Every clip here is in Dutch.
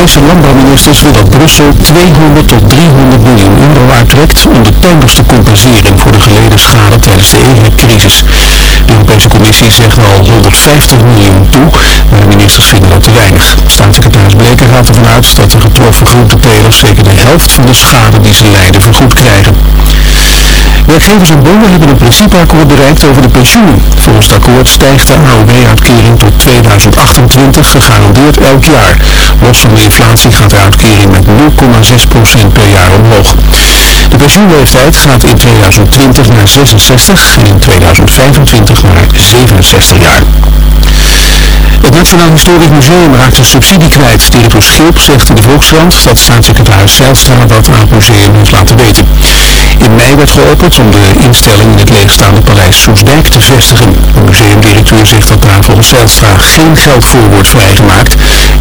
Europese landbouwministers willen dat Brussel 200 tot 300 miljoen euro uittrekt om de tuinders te compenseren voor de geleden schade tijdens de EHEC-crisis. De Europese Commissie zegt al 150 miljoen toe, maar de ministers vinden dat te weinig. Staatssecretaris Bleker gaat ervan uit dat de getroffen groentetelers zeker de helft van de schade die ze lijden vergoed krijgen. Werkgevers en bonden hebben een principeakkoord bereikt over de pensioenen. Volgens het akkoord stijgt de AOW-uitkering tot 2028 gegarandeerd elk jaar. Los van de inflatie gaat de uitkering met 0,6% per jaar omhoog. De pensioenleeftijd gaat in 2020 naar 66 en in 2025 naar 67 jaar. Het Nationaal Historisch Museum raakt een subsidie kwijt. Directeur Schilp zegt in de Volkskrant dat staatssecretaris Zijlstra dat aan het museum heeft laten weten. In mei werd geopend om de instelling in het leegstaande paleis Soesdijk te vestigen. De museumdirecteur zegt dat daar volgens Zijlstra geen geld voor wordt vrijgemaakt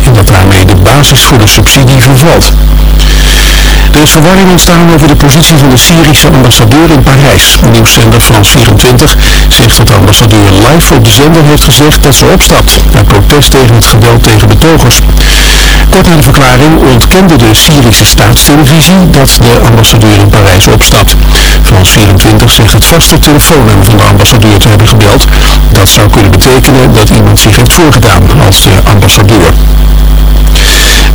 en dat daarmee de basis voor de subsidie vervalt. Er is verwarring ontstaan over de positie van de Syrische ambassadeur in Parijs. Nieuwszender France 24 zegt dat de ambassadeur live op de zender heeft gezegd dat ze opstapt, uit protest tegen het geweld tegen betogers. Kort na de verklaring ontkende de Syrische staatstelevisie dat de ambassadeur in Parijs opstapt. France 24 zegt het vaste telefoonnummer van de ambassadeur te hebben gebeld. Dat zou kunnen betekenen dat iemand zich heeft voorgedaan als ambassadeur.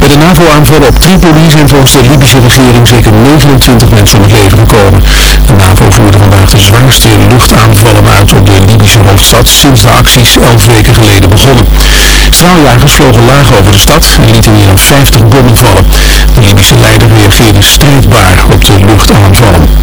Bij de NAVO-aanval op Tripoli zijn volgens de Libische regering zeker 29 mensen om het leven gekomen. De NAVO voerde vandaag de zwaarste luchtaanvallen uit op de Libische hoofdstad sinds de acties 11 weken geleden begonnen. Straaljagers vlogen laag over de stad en lieten meer dan 50 bommen vallen. De Libische leider reageerde strijdbaar op de luchtaanvallen.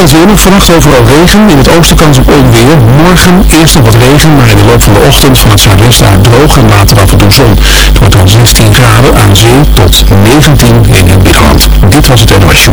Nog vannacht overal regen. In het oosten kans op onweer. Morgen eerst nog wat regen, maar in de loop van de ochtend van het zuidwesten uit droog en later af en toe zon. Het wordt dan 16 graden aan zee tot 19 in het binnenland. Dit was het NOS.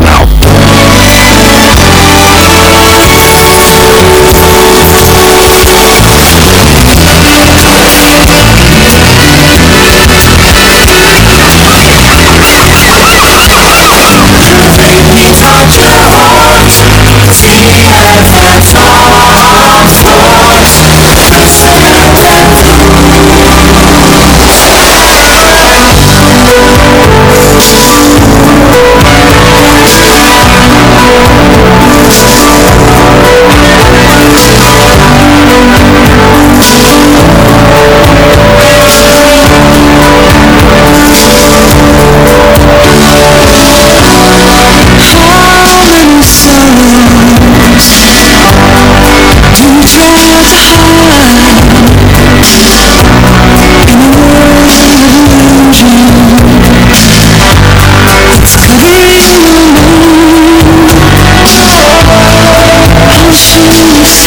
Peace.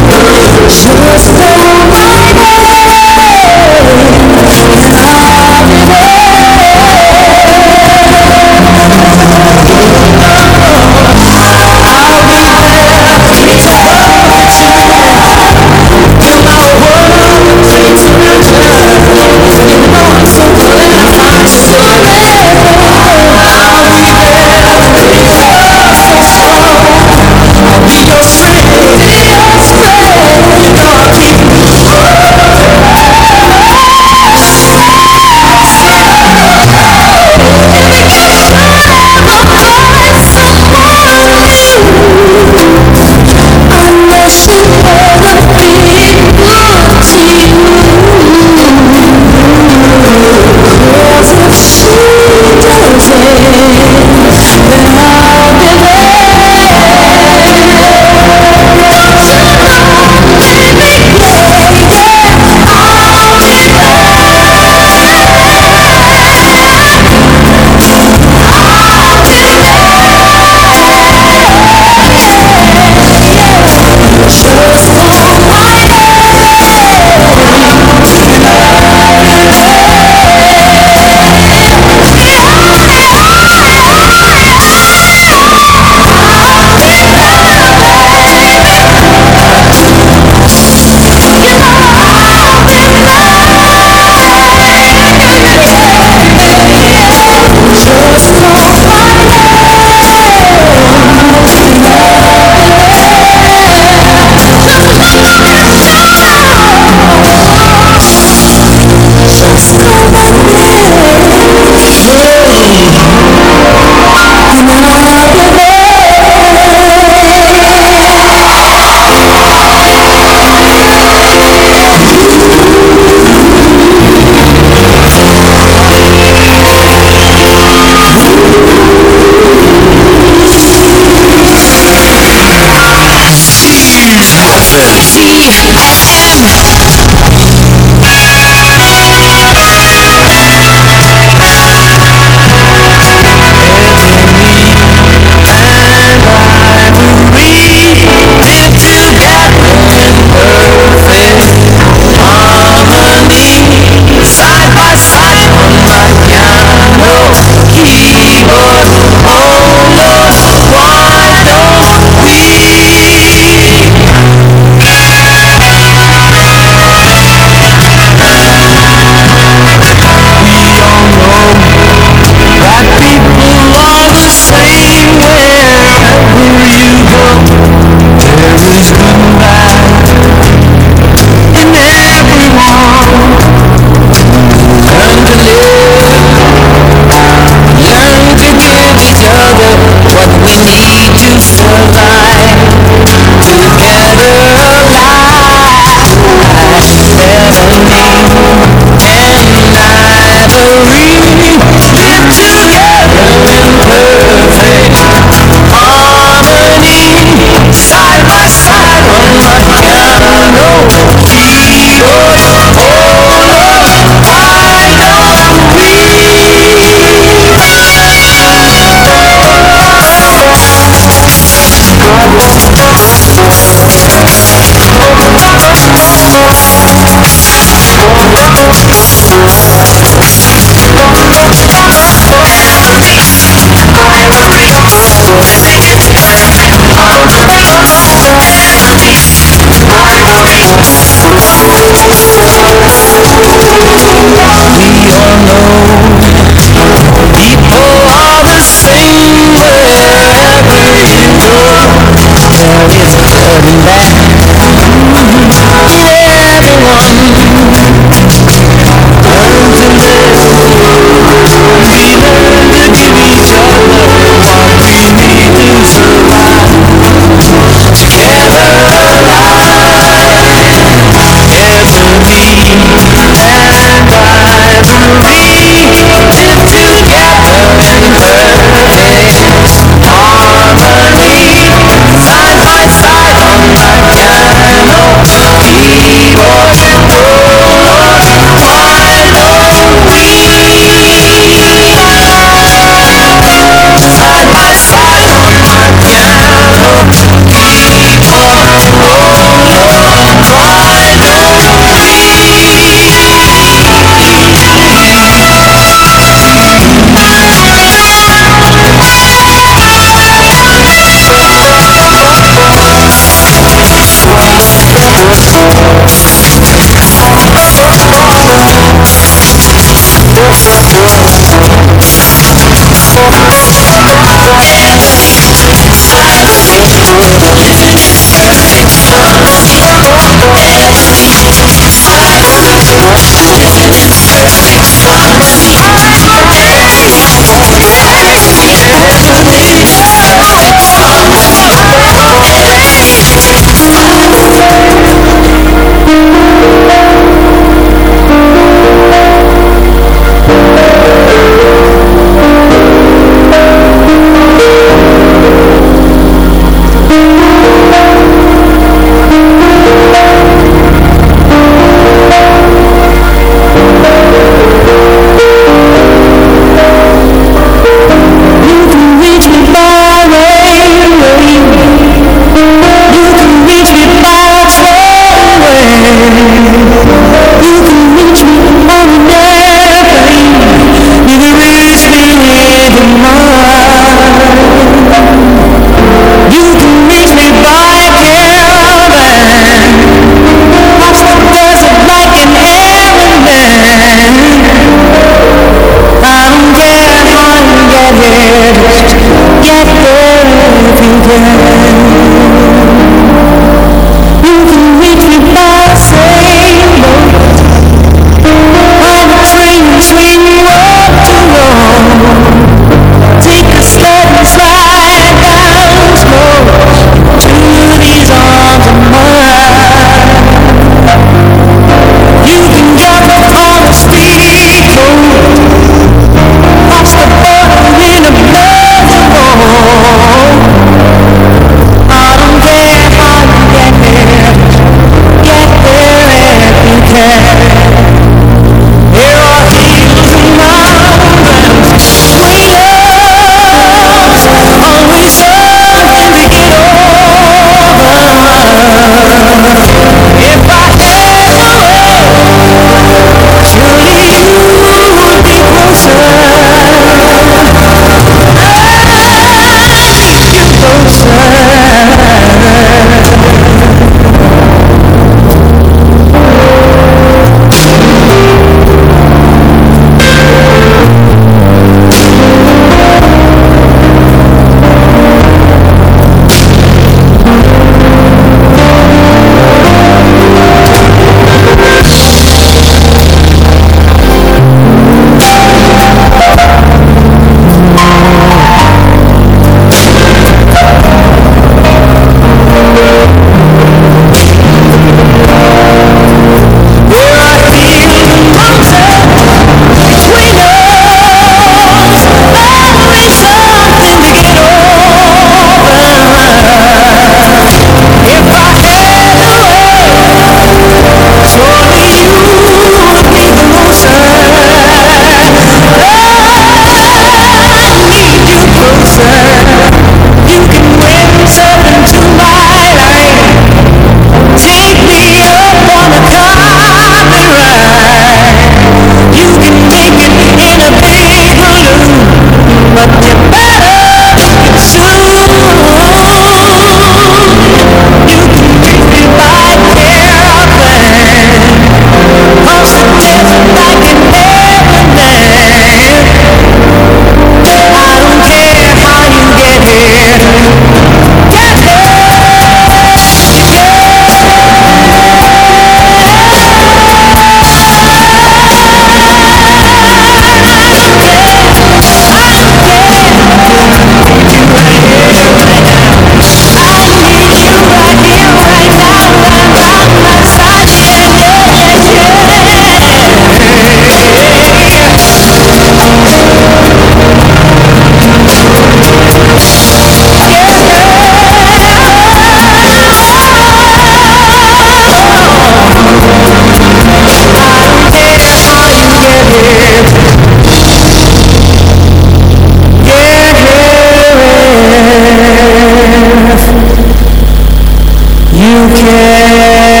care.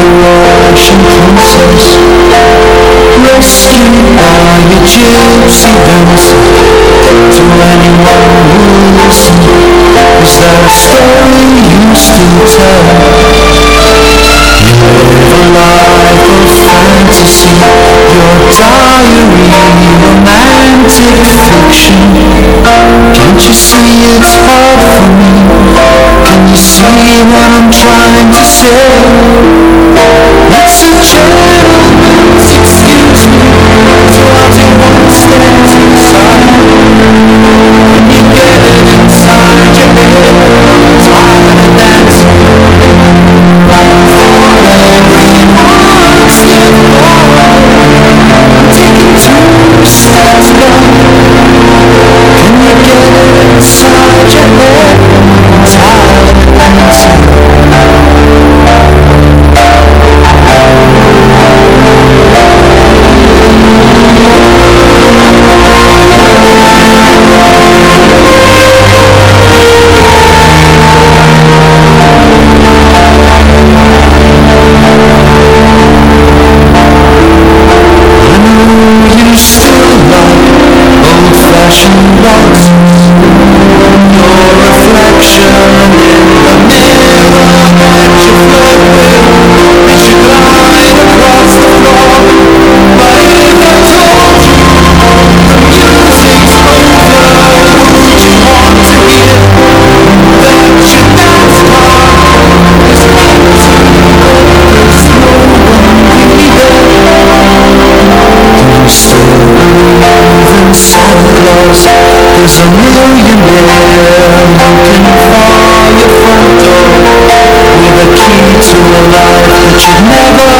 Russian princess Rescued by a gypsy dancer To anyone who listened is that story you still tell? You live a life of fantasy Your diary, romantic fiction Can't you see it's hard for me? Can you see what I'm trying to say? It's a gentleman's excuse me So I'll take one step to the side And you get it inside your head I'm tired of dancing Right for everyone step forward I'm taking two steps now Can you get it inside your head? There's a millionaire who can fire your With a key to a life that you've never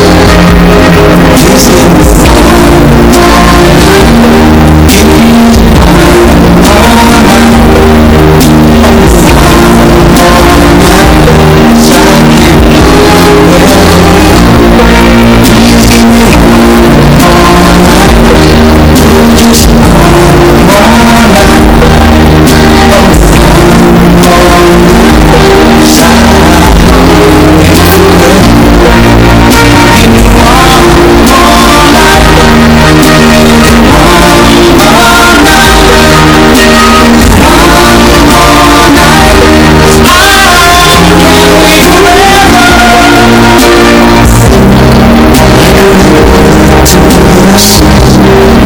Thanks.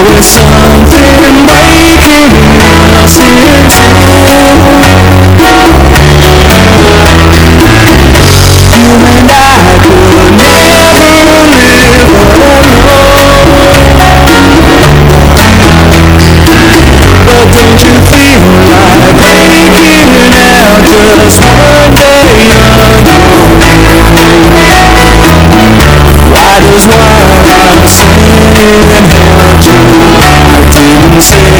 always something breaking us in two You and I could never live alone But don't you feel like breaking out just one day see